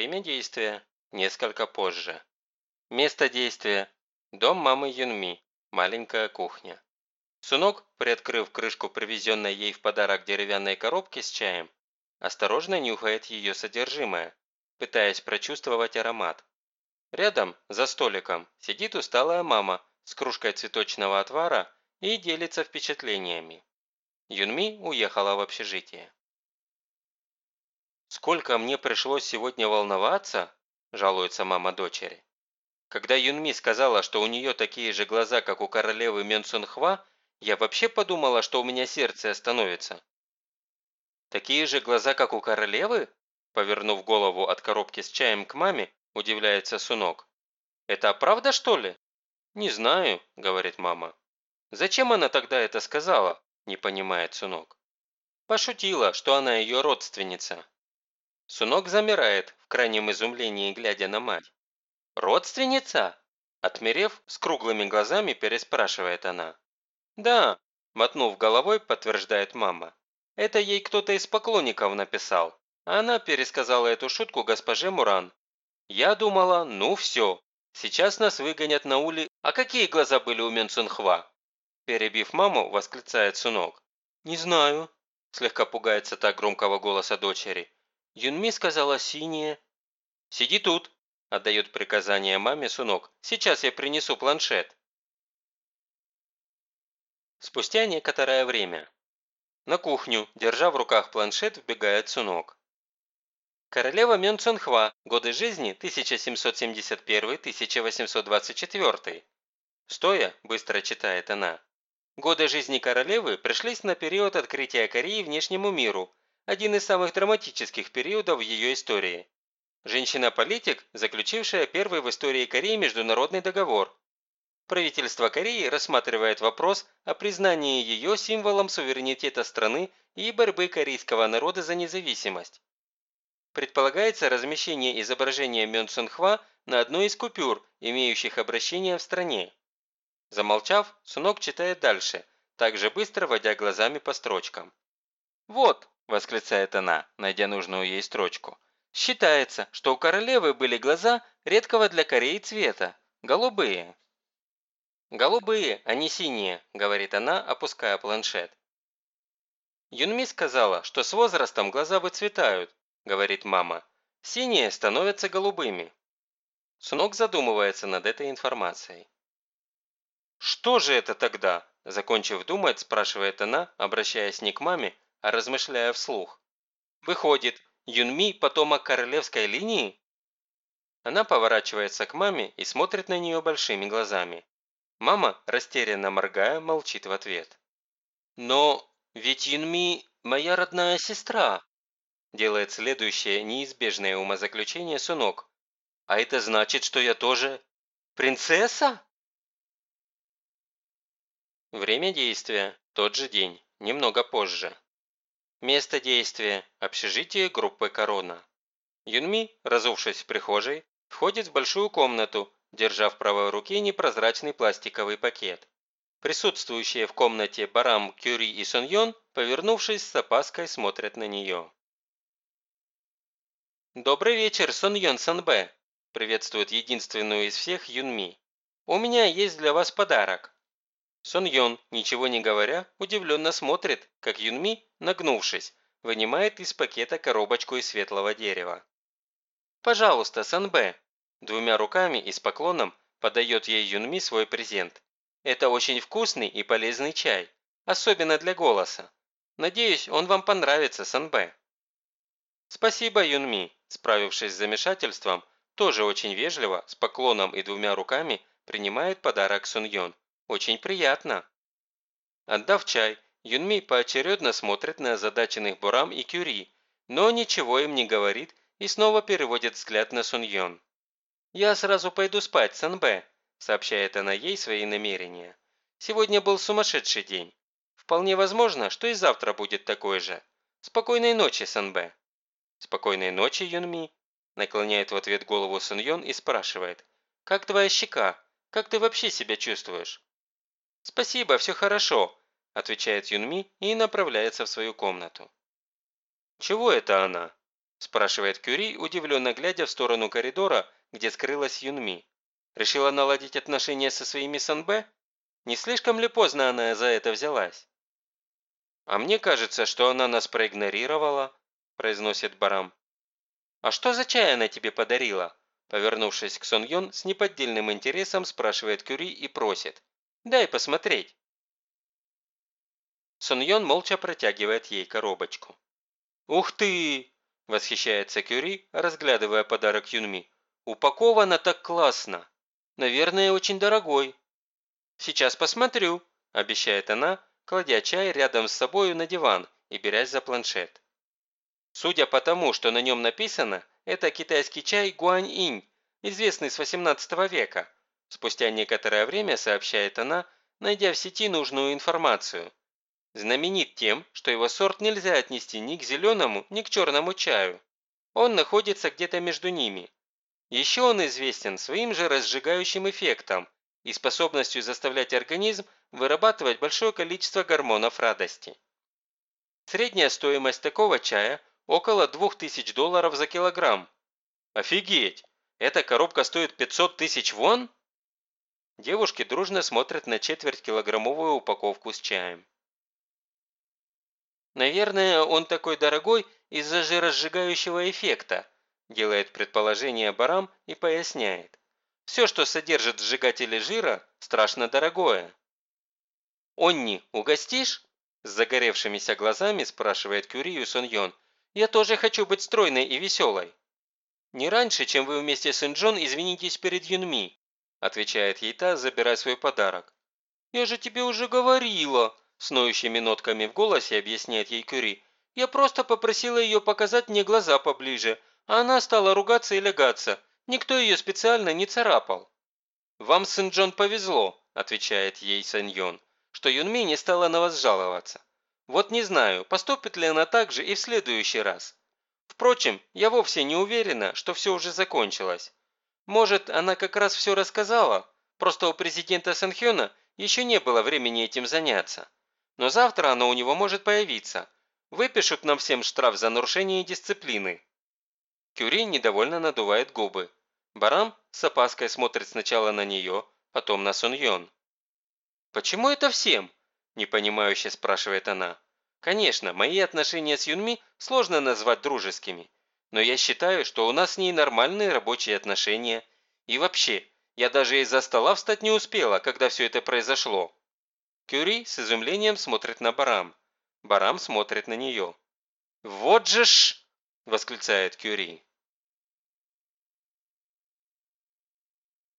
Время действия – несколько позже. Место действия – дом мамы Юнми, маленькая кухня. Сунок, приоткрыв крышку привезенной ей в подарок деревянной коробки с чаем, осторожно нюхает ее содержимое, пытаясь прочувствовать аромат. Рядом, за столиком, сидит усталая мама с кружкой цветочного отвара и делится впечатлениями. Юнми уехала в общежитие. «Сколько мне пришлось сегодня волноваться?» – жалуется мама дочери. Когда Юнми сказала, что у нее такие же глаза, как у королевы Менсунхва, я вообще подумала, что у меня сердце остановится. «Такие же глаза, как у королевы?» Повернув голову от коробки с чаем к маме, удивляется Сунок. «Это правда, что ли?» «Не знаю», – говорит мама. «Зачем она тогда это сказала?» – не понимает Сунок. Пошутила, что она ее родственница. Сунок замирает, в крайнем изумлении глядя на мать. «Родственница?» Отмерев, с круглыми глазами переспрашивает она. «Да», – мотнув головой, подтверждает мама. «Это ей кто-то из поклонников написал. Она пересказала эту шутку госпоже Муран. Я думала, ну все, сейчас нас выгонят на ули. А какие глаза были у Менцунхва?» Перебив маму, восклицает Сунок. «Не знаю», – слегка пугается так громкого голоса дочери. Юнми сказала синие. «Сиди тут», – отдает приказание маме Сунок. «Сейчас я принесу планшет». Спустя некоторое время. На кухню, держа в руках планшет, вбегает Сунок. Королева Мюнцунхва. Годы жизни 1771-1824. Стоя, быстро читает она. Годы жизни королевы пришлись на период открытия Кореи внешнему миру, один из самых драматических периодов ее истории. Женщина-политик, заключившая первый в истории Кореи международный договор. Правительство Кореи рассматривает вопрос о признании ее символом суверенитета страны и борьбы корейского народа за независимость. Предполагается размещение изображения Мён Хва на одной из купюр, имеющих обращение в стране. Замолчав, Сунок читает дальше, также быстро водя глазами по строчкам. «Вот», – восклицает она, найдя нужную ей строчку, – «считается, что у королевы были глаза редкого для Кореи цвета – голубые». «Голубые, а не синие», – говорит она, опуская планшет. Юнми сказала, что с возрастом глаза выцветают, говорит мама. Синие становятся голубыми. Сунок задумывается над этой информацией. «Что же это тогда?» – закончив думать, спрашивает она, обращаясь не к маме, размышляя вслух. «Выходит, Юнми – потомок королевской линии?» Она поворачивается к маме и смотрит на нее большими глазами. Мама, растерянно моргая, молчит в ответ. «Но ведь Юнми – моя родная сестра!» Делает следующее неизбежное умозаключение Сунок. «А это значит, что я тоже принцесса?» Время действия – тот же день, немного позже. Место действия – общежитие группы «Корона». Юнми, разувшись в прихожей, входит в большую комнату, держа в правой руке непрозрачный пластиковый пакет. Присутствующие в комнате Барам, Кюри и Соньон, повернувшись с опаской, смотрят на нее. «Добрый вечер, Соньон Санбэ!» – приветствует единственную из всех Юнми. «У меня есть для вас подарок». Соньон, ничего не говоря, удивленно смотрит, как Юнми, нагнувшись, вынимает из пакета коробочку из светлого дерева. «Пожалуйста, Санбэ!» Двумя руками и с поклоном подает ей Юнми свой презент. Это очень вкусный и полезный чай, особенно для голоса. Надеюсь, он вам понравится, Санбэ. Спасибо, Юнми, справившись с замешательством, тоже очень вежливо, с поклоном и двумя руками принимает подарок Суньон. Очень приятно. Отдав чай, Юнми поочередно смотрит на озадаченных Бурам и Кюри, но ничего им не говорит и снова переводит взгляд на Суньон. «Я сразу пойду спать, Санбэ», – сообщает она ей свои намерения. «Сегодня был сумасшедший день. Вполне возможно, что и завтра будет такой же. Спокойной ночи, Санбэ». «Спокойной ночи, Юнми», – наклоняет в ответ голову Суньон и спрашивает. «Как твоя щека? Как ты вообще себя чувствуешь?» «Спасибо, все хорошо», – отвечает Юнми и направляется в свою комнату. «Чего это она?» спрашивает Кюри, удивленно глядя в сторону коридора, где скрылась Юнми. Решила наладить отношения со своими Санбэ? Не слишком ли поздно она за это взялась? «А мне кажется, что она нас проигнорировала», – произносит Барам. «А что за чай она тебе подарила?» Повернувшись к Сон Йон, с неподдельным интересом спрашивает Кюри и просит. «Дай посмотреть». Сон Йон молча протягивает ей коробочку. «Ух ты!» – восхищается Кюри, разглядывая подарок Юнми. «Упаковано так классно! Наверное, очень дорогой». «Сейчас посмотрю», – обещает она, кладя чай рядом с собою на диван и берясь за планшет. Судя по тому, что на нем написано, это китайский чай гуань-инь, известный с 18 века. Спустя некоторое время сообщает она, найдя в сети нужную информацию. Знаменит тем, что его сорт нельзя отнести ни к зеленому, ни к черному чаю. Он находится где-то между ними. Еще он известен своим же разжигающим эффектом и способностью заставлять организм вырабатывать большое количество гормонов радости. Средняя стоимость такого чая около 2000 долларов за килограмм. Офигеть! Эта коробка стоит 500 тысяч вон? Девушки дружно смотрят на четверть килограммовую упаковку с чаем. Наверное, он такой дорогой из-за жиросжигающего эффекта, делает предположение Барам и поясняет. Все, что содержит в сжигателе жира, страшно дорогое. «Онни, угостишь?» С загоревшимися глазами спрашивает Кюрию Сон Йон. «Я тоже хочу быть стройной и веселой». «Не раньше, чем вы вместе с Инджон извинитесь перед Юнми», отвечает ей та, забирая свой подарок. «Я же тебе уже говорила», с ноющими нотками в голосе объясняет ей Кюри. «Я просто попросила ее показать мне глаза поближе, а она стала ругаться и лягаться. Никто ее специально не царапал». «Вам с Инджон повезло», отвечает ей Саньон что Юнми не стала на вас жаловаться. Вот не знаю, поступит ли она так же и в следующий раз. Впрочем, я вовсе не уверена, что все уже закончилось. Может, она как раз все рассказала, просто у президента Санхёна еще не было времени этим заняться. Но завтра оно у него может появиться. Выпишут нам всем штраф за нарушение дисциплины. Кюри недовольно надувает губы. Барам с опаской смотрит сначала на нее, потом на Суньон. «Почему это всем?» – непонимающе спрашивает она. «Конечно, мои отношения с Юнми сложно назвать дружескими, но я считаю, что у нас с ней нормальные рабочие отношения. И вообще, я даже из-за стола встать не успела, когда все это произошло». Кюри с изумлением смотрит на Барам. Барам смотрит на нее. «Вот же ж!» – восклицает Кюри.